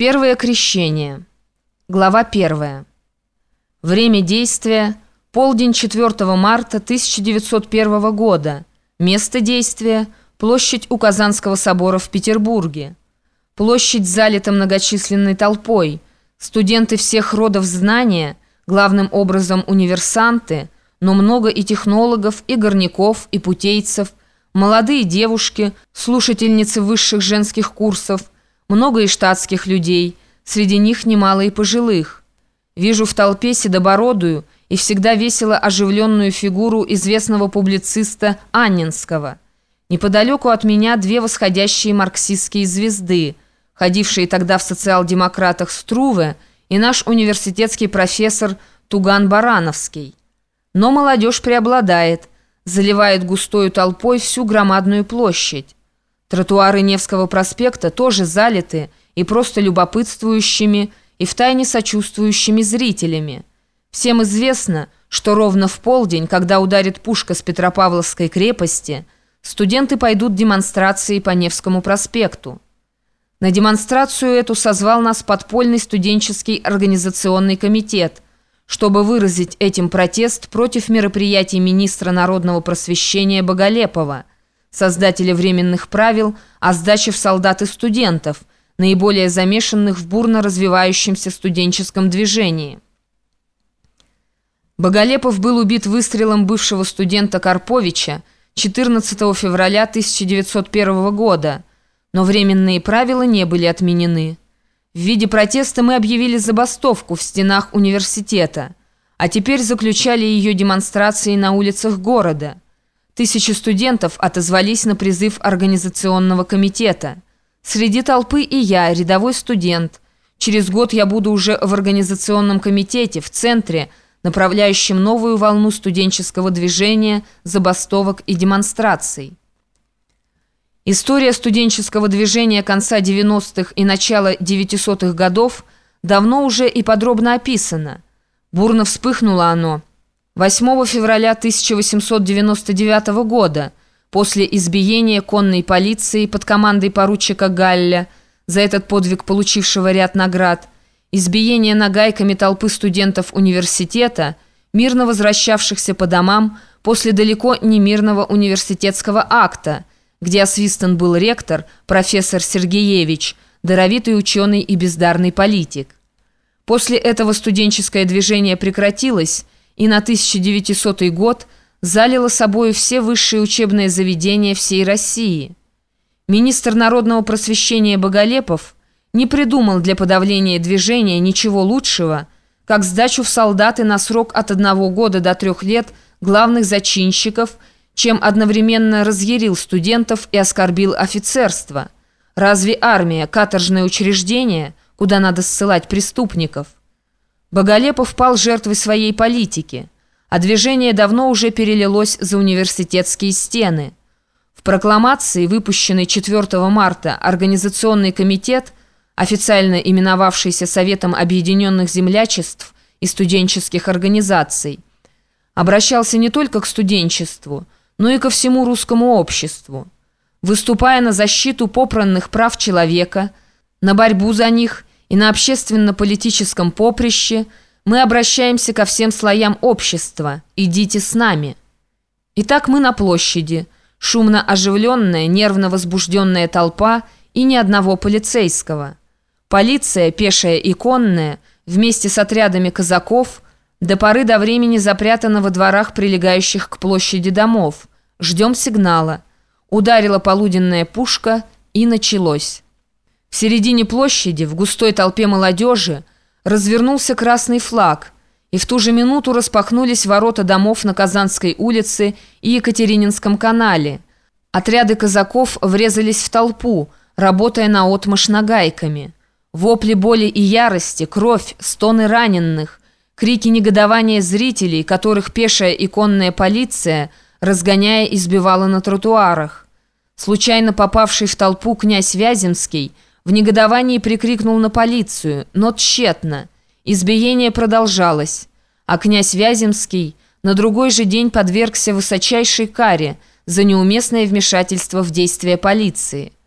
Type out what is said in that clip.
Первое крещение. Глава первая. Время действия – полдень 4 марта 1901 года. Место действия – площадь у Казанского собора в Петербурге. Площадь залита многочисленной толпой. Студенты всех родов знания, главным образом универсанты, но много и технологов, и горняков, и путейцев, молодые девушки, слушательницы высших женских курсов – много и штатских людей, среди них немало и пожилых. Вижу в толпе седобородую и всегда весело оживленную фигуру известного публициста Анненского. Неподалеку от меня две восходящие марксистские звезды, ходившие тогда в социал-демократах Струве, и наш университетский профессор Туган Барановский. Но молодежь преобладает, заливает густою толпой всю громадную площадь. Тротуары Невского проспекта тоже залиты и просто любопытствующими, и втайне сочувствующими зрителями. Всем известно, что ровно в полдень, когда ударит пушка с Петропавловской крепости, студенты пойдут демонстрации по Невскому проспекту. На демонстрацию эту созвал нас подпольный студенческий организационный комитет, чтобы выразить этим протест против мероприятий министра народного просвещения Боголепова – создателя временных правил о сдаче в солдаты студентов, наиболее замешанных в бурно развивающемся студенческом движении. Боголепов был убит выстрелом бывшего студента Карповича 14 февраля 1901 года, но временные правила не были отменены. В виде протеста мы объявили забастовку в стенах университета, а теперь заключали ее демонстрации на улицах города – Тысячи студентов отозвались на призыв организационного комитета. Среди толпы и я, рядовой студент. Через год я буду уже в организационном комитете, в центре, направляющем новую волну студенческого движения, забастовок и демонстраций. История студенческого движения конца 90-х и начала 900-х годов давно уже и подробно описана. Бурно вспыхнуло оно – 8 февраля 1899 года, после избиения конной полиции под командой поручика Галля, за этот подвиг получившего ряд наград, избиение нагайками толпы студентов университета, мирно возвращавшихся по домам после далеко не мирного университетского акта, где освистан был ректор, профессор Сергеевич, даровитый ученый и бездарный политик. После этого студенческое движение прекратилось, и на 1900 год залило собой все высшие учебные заведения всей России. Министр народного просвещения Боголепов не придумал для подавления движения ничего лучшего, как сдачу в солдаты на срок от одного года до трех лет главных зачинщиков, чем одновременно разъярил студентов и оскорбил офицерство. Разве армия – каторжное учреждение, куда надо ссылать преступников? Боголепов пал жертвой своей политики, а движение давно уже перелилось за университетские стены. В прокламации, выпущенной 4 марта, Организационный комитет, официально именовавшийся Советом Объединенных Землячеств и студенческих организаций, обращался не только к студенчеству, но и ко всему русскому обществу. Выступая на защиту попранных прав человека, на борьбу за них – и на общественно-политическом поприще мы обращаемся ко всем слоям общества. Идите с нами. Итак, мы на площади. Шумно оживленная, нервно возбужденная толпа и ни одного полицейского. Полиция, пешая и конная, вместе с отрядами казаков, до поры до времени запрятана во дворах прилегающих к площади домов. Ждем сигнала. Ударила полуденная пушка и началось. В середине площади, в густой толпе молодежи, развернулся красный флаг, и в ту же минуту распахнулись ворота домов на Казанской улице и Екатерининском канале. Отряды казаков врезались в толпу, работая наотмашь нагайками. Вопли боли и ярости, кровь, стоны раненых, крики негодования зрителей, которых пешая и конная полиция, разгоняя, избивала на тротуарах. Случайно попавший в толпу князь Вяземский – в негодовании прикрикнул на полицию, но тщетно. Избиение продолжалось, а князь Вяземский на другой же день подвергся высочайшей каре за неуместное вмешательство в действия полиции –